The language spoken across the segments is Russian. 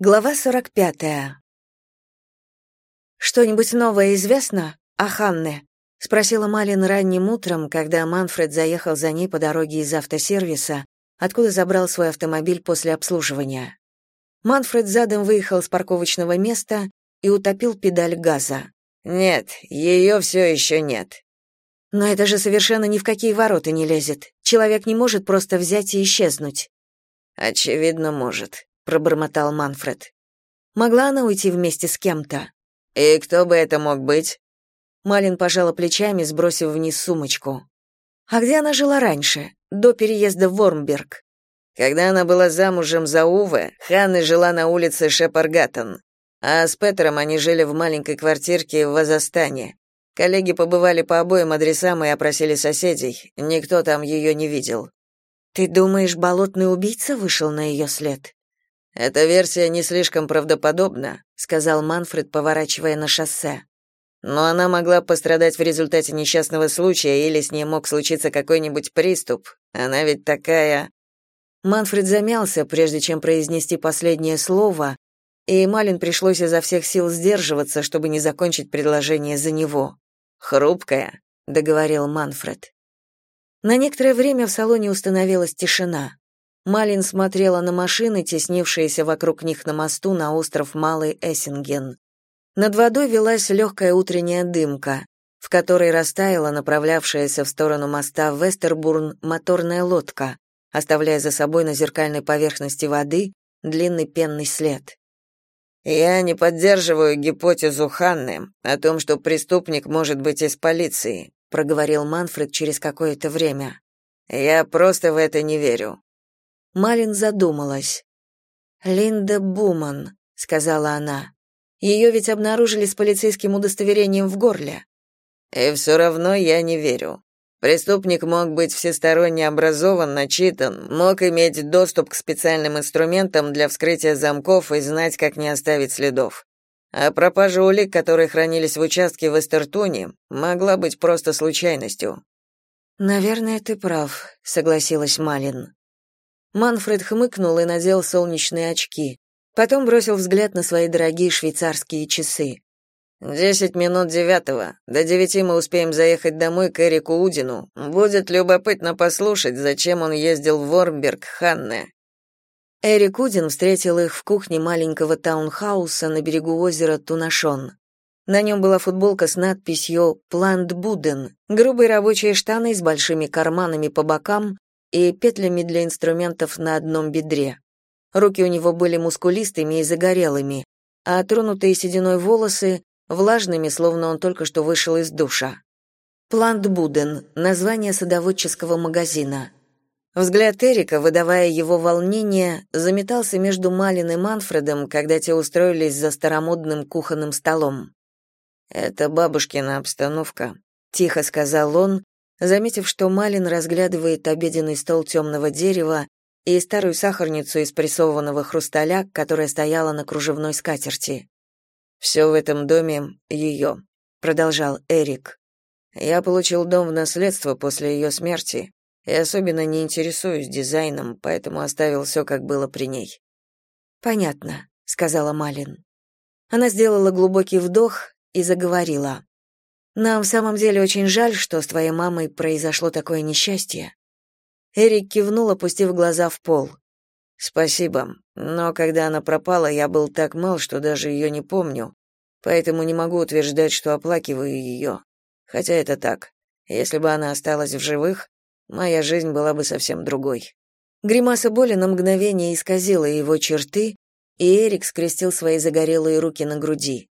Глава 45. «Что-нибудь новое известно о Ханне?» — спросила Малин ранним утром, когда Манфред заехал за ней по дороге из автосервиса, откуда забрал свой автомобиль после обслуживания. Манфред задом выехал с парковочного места и утопил педаль газа. «Нет, ее все еще нет». «Но это же совершенно ни в какие ворота не лезет. Человек не может просто взять и исчезнуть». «Очевидно, может», пробормотал Манфред. Могла она уйти вместе с кем-то? И кто бы это мог быть? Малин пожала плечами, сбросив вниз сумочку. А где она жила раньше, до переезда в Вормберг? Когда она была замужем за Уве, Ханна жила на улице Шепаргаттен, а с Петером они жили в маленькой квартирке в Вазастане. Коллеги побывали по обоим адресам и опросили соседей. Никто там ее не видел. Ты думаешь, болотный убийца вышел на ее след? Эта версия не слишком правдоподобна, сказал Манфред, поворачивая на шоссе. Но она могла пострадать в результате несчастного случая или с ней мог случиться какой-нибудь приступ. Она ведь такая Манфред замялся, прежде чем произнести последнее слово, и Малин пришлось изо всех сил сдерживаться, чтобы не закончить предложение за него. «Хрупкая», — договорил Манфред. На некоторое время в салоне установилась тишина. Малин смотрела на машины, теснившиеся вокруг них на мосту на остров Малый Эссинген. Над водой велась легкая утренняя дымка, в которой растаяла направлявшаяся в сторону моста Вестербурн моторная лодка, оставляя за собой на зеркальной поверхности воды длинный пенный след. «Я не поддерживаю гипотезу Ханны о том, что преступник может быть из полиции», проговорил Манфред через какое-то время. «Я просто в это не верю. Малин задумалась. «Линда Буман», — сказала она. «Ее ведь обнаружили с полицейским удостоверением в горле». «И все равно я не верю. Преступник мог быть всесторонне образован, начитан, мог иметь доступ к специальным инструментам для вскрытия замков и знать, как не оставить следов. А пропажа улик, которые хранились в участке в Эстертуне, могла быть просто случайностью». «Наверное, ты прав», — согласилась Малин. Манфред хмыкнул и надел солнечные очки. Потом бросил взгляд на свои дорогие швейцарские часы. «Десять минут девятого. До девяти мы успеем заехать домой к Эрику Удину. Будет любопытно послушать, зачем он ездил в Вормберг Ханне». Эрик Удин встретил их в кухне маленького таунхауса на берегу озера Тунашон. На нем была футболка с надписью «Плант Буден», грубые рабочие штаны с большими карманами по бокам и петлями для инструментов на одном бедре. Руки у него были мускулистыми и загорелыми, а тронутые сединой волосы влажными, словно он только что вышел из душа. Плант Буден название садоводческого магазина. Взгляд Эрика, выдавая его волнение, заметался между Малин и Манфредом, когда те устроились за старомодным кухонным столом. «Это бабушкина обстановка», — тихо сказал он, заметив, что Малин разглядывает обеденный стол темного дерева и старую сахарницу из прессованного хрусталя, которая стояла на кружевной скатерти. «Все в этом доме ее», — продолжал Эрик. «Я получил дом в наследство после ее смерти и особенно не интересуюсь дизайном, поэтому оставил все, как было при ней». «Понятно», — сказала Малин. Она сделала глубокий вдох и заговорила. Нам в самом деле очень жаль, что с твоей мамой произошло такое несчастье. Эрик кивнул, опустив глаза в пол. Спасибо, но когда она пропала, я был так мал, что даже ее не помню, поэтому не могу утверждать, что оплакиваю ее. Хотя это так. Если бы она осталась в живых, моя жизнь была бы совсем другой. Гримаса боли на мгновение исказила его черты, и Эрик скрестил свои загорелые руки на груди.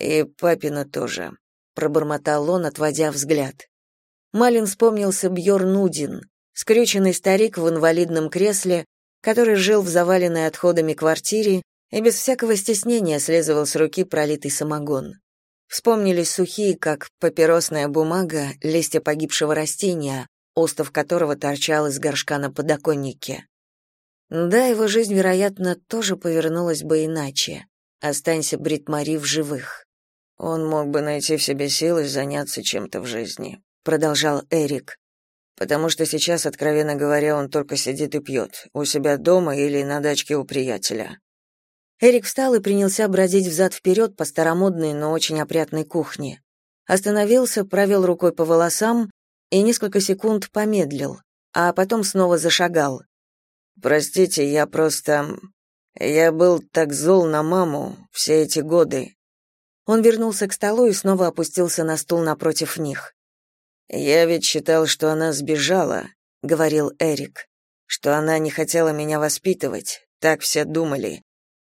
И папина тоже пробормотал он, отводя взгляд. Малин вспомнился Бьорн Нудин, скрюченный старик в инвалидном кресле, который жил в заваленной отходами квартире и без всякого стеснения слезывал с руки пролитый самогон. Вспомнились сухие, как папиросная бумага, листья погибшего растения, остов которого торчал из горшка на подоконнике. Да, его жизнь, вероятно, тоже повернулась бы иначе. Останься Брит Мари в живых. Он мог бы найти в себе силы заняться чем-то в жизни, продолжал Эрик. Потому что сейчас, откровенно говоря, он только сидит и пьет, у себя дома или на дачке у приятеля. Эрик встал и принялся бродить взад-вперед по старомодной, но очень опрятной кухне. Остановился, провел рукой по волосам и несколько секунд помедлил, а потом снова зашагал. «Простите, я просто... Я был так зол на маму все эти годы». Он вернулся к столу и снова опустился на стул напротив них. «Я ведь считал, что она сбежала», — говорил Эрик, «что она не хотела меня воспитывать, так все думали.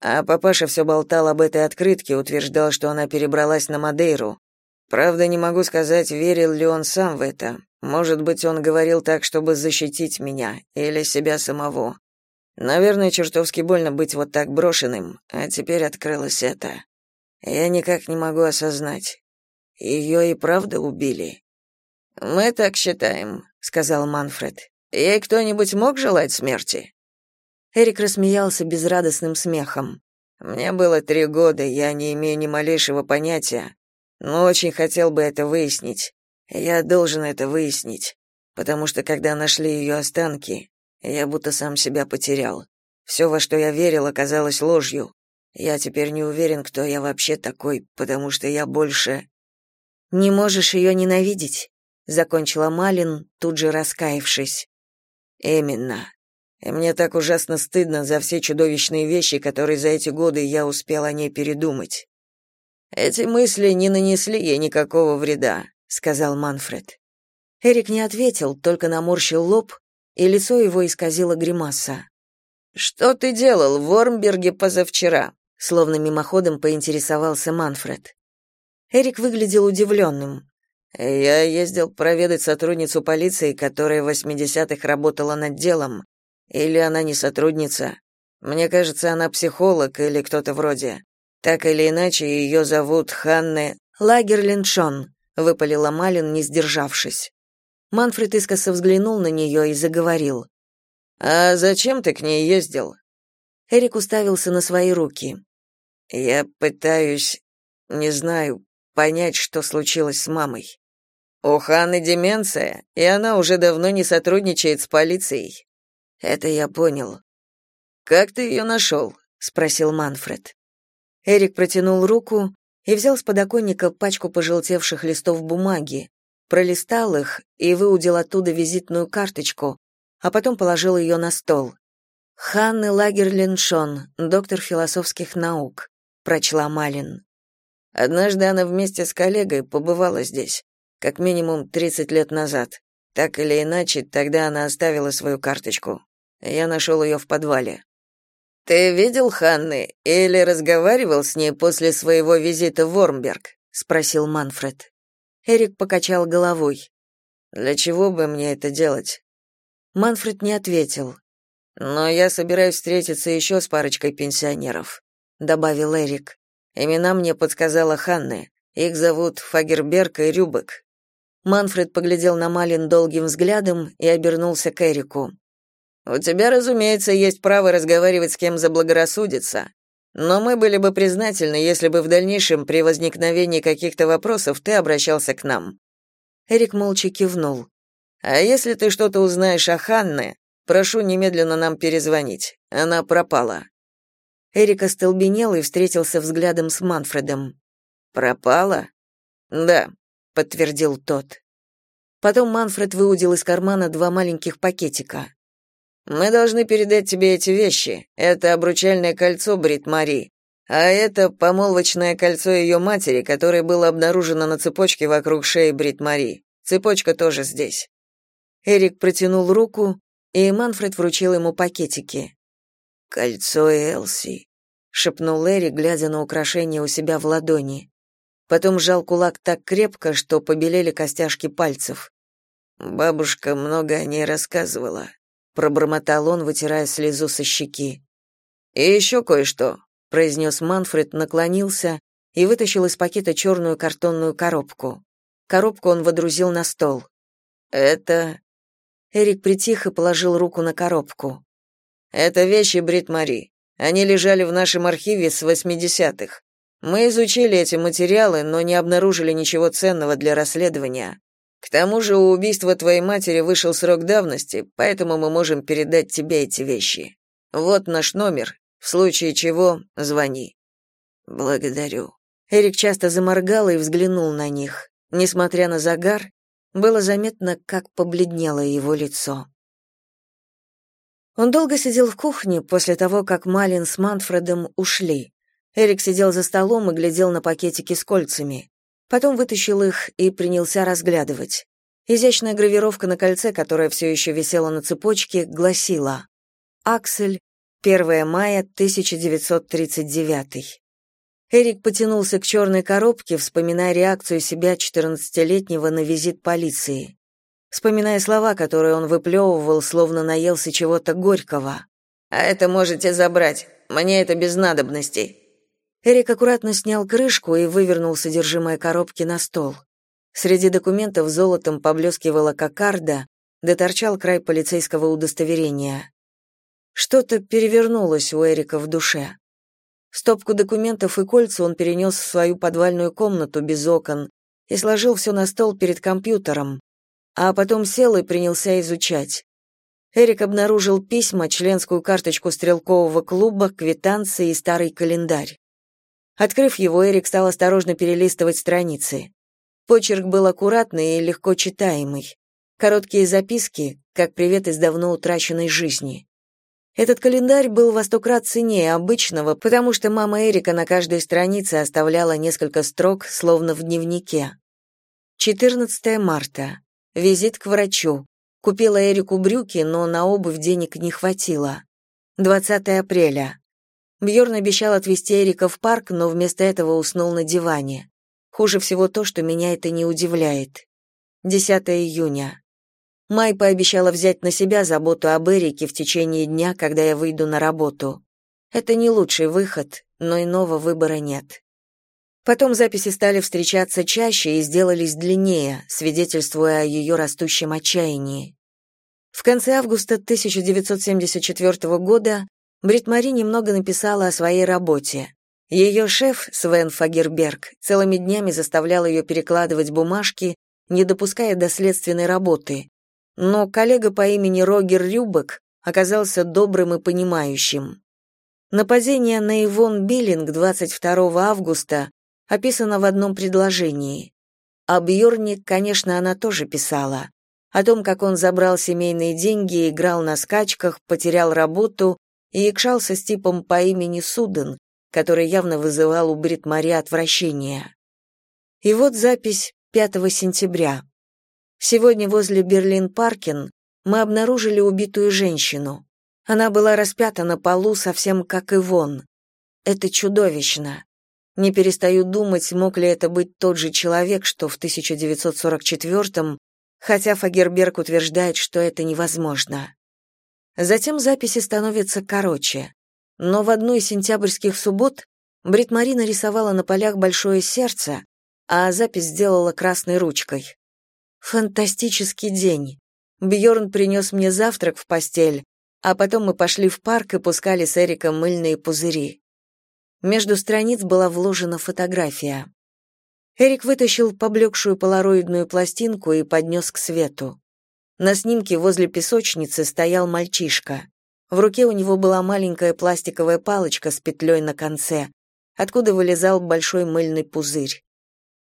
А папаша все болтал об этой открытке, утверждал, что она перебралась на Мадейру. Правда, не могу сказать, верил ли он сам в это. Может быть, он говорил так, чтобы защитить меня или себя самого. Наверное, чертовски больно быть вот так брошенным, а теперь открылось это. Я никак не могу осознать. Ее и правда убили. Мы так считаем, сказал Манфред. Ей кто-нибудь мог желать смерти? Эрик рассмеялся безрадостным смехом. Мне было три года, я не имею ни малейшего понятия, но очень хотел бы это выяснить. Я должен это выяснить, потому что когда нашли ее останки, я будто сам себя потерял. Все, во что я верил, оказалось ложью. Я теперь не уверен, кто я вообще такой, потому что я больше не можешь ее ненавидеть закончила Малин, тут же раскаявшись. Именно. И мне так ужасно стыдно за все чудовищные вещи, которые за эти годы я успел о ней передумать. Эти мысли не нанесли ей никакого вреда, сказал Манфред. Эрик не ответил, только наморщил лоб, и лицо его исказило гримаса. Что ты делал в Вормберге позавчера? Словно мимоходом поинтересовался Манфред. Эрик выглядел удивленным. Я ездил проведать сотрудницу полиции, которая в 80-х работала над делом. Или она не сотрудница. Мне кажется, она психолог или кто-то вроде. Так или иначе, ее зовут Ханне Лагерлиншон, выпалила Малин, не сдержавшись. Манфред искоса взглянул на нее и заговорил. А зачем ты к ней ездил? Эрик уставился на свои руки. Я пытаюсь, не знаю, понять, что случилось с мамой. У Ханны деменция, и она уже давно не сотрудничает с полицией. Это я понял. Как ты ее нашел?» — спросил Манфред. Эрик протянул руку и взял с подоконника пачку пожелтевших листов бумаги, пролистал их и выудил оттуда визитную карточку, а потом положил ее на стол. «Ханны Лагерлиншон, доктор философских наук», — прочла Малин. Однажды она вместе с коллегой побывала здесь как минимум 30 лет назад. Так или иначе, тогда она оставила свою карточку. Я нашел ее в подвале. Ты видел Ханны или разговаривал с ней после своего визита в Вормберг? спросил Манфред. Эрик покачал головой. Для чего бы мне это делать? Манфред не ответил. Но я собираюсь встретиться еще с парочкой пенсионеров, добавил Эрик. Имена мне подсказала Ханны. Их зовут Фагерберг и Рюбек. Манфред поглядел на Малин долгим взглядом и обернулся к Эрику. У тебя, разумеется, есть право разговаривать с кем заблагорассудится, но мы были бы признательны, если бы в дальнейшем при возникновении каких-то вопросов ты обращался к нам. Эрик молча кивнул. А если ты что-то узнаешь о Ханне, прошу немедленно нам перезвонить. Она пропала. Эрик остолбенел и встретился взглядом с Манфредом. Пропала? Да, подтвердил тот. Потом Манфред выудил из кармана два маленьких пакетика. Мы должны передать тебе эти вещи. Это обручальное кольцо Брит Мари, а это помолвочное кольцо ее матери, которое было обнаружено на цепочке вокруг шеи Брит Мари. Цепочка тоже здесь. Эрик протянул руку, и Манфред вручил ему пакетики. Кольцо Элси, шепнул Эрик, глядя на украшение у себя в ладони. Потом сжал кулак так крепко, что побелели костяшки пальцев. Бабушка много о ней рассказывала, пробормотал он, вытирая слезу со щеки. И еще кое-что, произнес Манфред, наклонился и вытащил из пакета черную картонную коробку. Коробку он водрузил на стол. Это Эрик притих и положил руку на коробку. Это вещи Брит Мари. Они лежали в нашем архиве с восьмидесятых. Мы изучили эти материалы, но не обнаружили ничего ценного для расследования. К тому же у убийства твоей матери вышел срок давности, поэтому мы можем передать тебе эти вещи. Вот наш номер. В случае чего звони. Благодарю. Эрик часто заморгал и взглянул на них. Несмотря на загар, было заметно, как побледнело его лицо. Он долго сидел в кухне после того, как Малин с Мантфредом ушли. Эрик сидел за столом и глядел на пакетики с кольцами. Потом вытащил их и принялся разглядывать. Изящная гравировка на кольце, которая все еще висела на цепочке, гласила «Аксель, 1 мая 1939». Эрик потянулся к черной коробке, вспоминая реакцию себя 14-летнего на визит полиции. Вспоминая слова, которые он выплевывал, словно наелся чего-то горького. «А это можете забрать. Мне это без надобности». Эрик аккуратно снял крышку и вывернул содержимое коробки на стол. Среди документов золотом поблескивала кокарда, да торчал край полицейского удостоверения. Что-то перевернулось у Эрика в душе. Стопку документов и кольца он перенес в свою подвальную комнату без окон и сложил все на стол перед компьютером, а потом сел и принялся изучать. Эрик обнаружил письма, членскую карточку стрелкового клуба, квитанции и старый календарь. Открыв его, Эрик стал осторожно перелистывать страницы. Почерк был аккуратный и легко читаемый. Короткие записки, как привет из давно утраченной жизни. Этот календарь был во сто крат ценнее обычного, потому что мама Эрика на каждой странице оставляла несколько строк, словно в дневнике. 14 марта. Визит к врачу. Купила Эрику брюки, но на обувь денег не хватило. 20 апреля. Бьорн обещал отвезти Эрика в парк, но вместо этого уснул на диване. Хуже всего то, что меня это не удивляет. 10 июня. Май пообещала взять на себя заботу об Эрике в течение дня, когда я выйду на работу. Это не лучший выход, но иного выбора нет. Потом записи стали встречаться чаще и сделались длиннее, свидетельствуя о ее растущем отчаянии. В конце августа 1974 года Брит Мари немного написала о своей работе. Ее шеф, Свен Фагерберг, целыми днями заставлял ее перекладывать бумажки, не допуская доследственной работы. Но коллега по имени Рогер Рюбек оказался добрым и понимающим. Нападение на Ивон Биллинг 22 августа описано в одном предложении. О Бьорне, конечно, она тоже писала. О том, как он забрал семейные деньги, играл на скачках, потерял работу и якшался с типом по имени Суден, который явно вызывал у Брит Мари отвращение. И вот запись 5 сентября. Сегодня возле Берлин-Паркен мы обнаружили убитую женщину. Она была распята на полу, совсем как Ивон. Это чудовищно. Не перестаю думать, мог ли это быть тот же человек, что в 1944-м, хотя Фагерберг утверждает, что это невозможно. Затем записи становятся короче. Но в одну из сентябрьских суббот Брит Мари нарисовала на полях большое сердце, а запись сделала красной ручкой. Фантастический день. Бьорн принес мне завтрак в постель, а потом мы пошли в парк и пускали с Эриком мыльные пузыри. Между страниц была вложена фотография. Эрик вытащил поблекшую полароидную пластинку и поднес к свету. На снимке возле песочницы стоял мальчишка. В руке у него была маленькая пластиковая палочка с петлей на конце, откуда вылезал большой мыльный пузырь.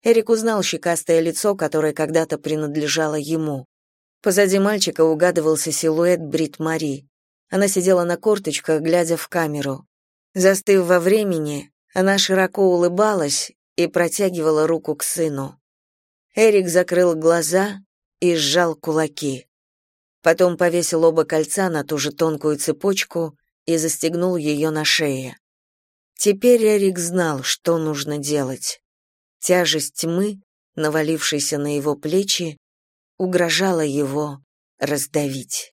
Эрик узнал щекастое лицо, которое когда-то принадлежало ему. Позади мальчика угадывался силуэт Брит Мари. Она сидела на корточках, глядя в камеру. Застыв во времени, она широко улыбалась и протягивала руку к сыну. Эрик закрыл глаза и сжал кулаки. Потом повесил оба кольца на ту же тонкую цепочку и застегнул ее на шее. Теперь Эрик знал, что нужно делать. Тяжесть тьмы, навалившейся на его плечи, угрожала его раздавить.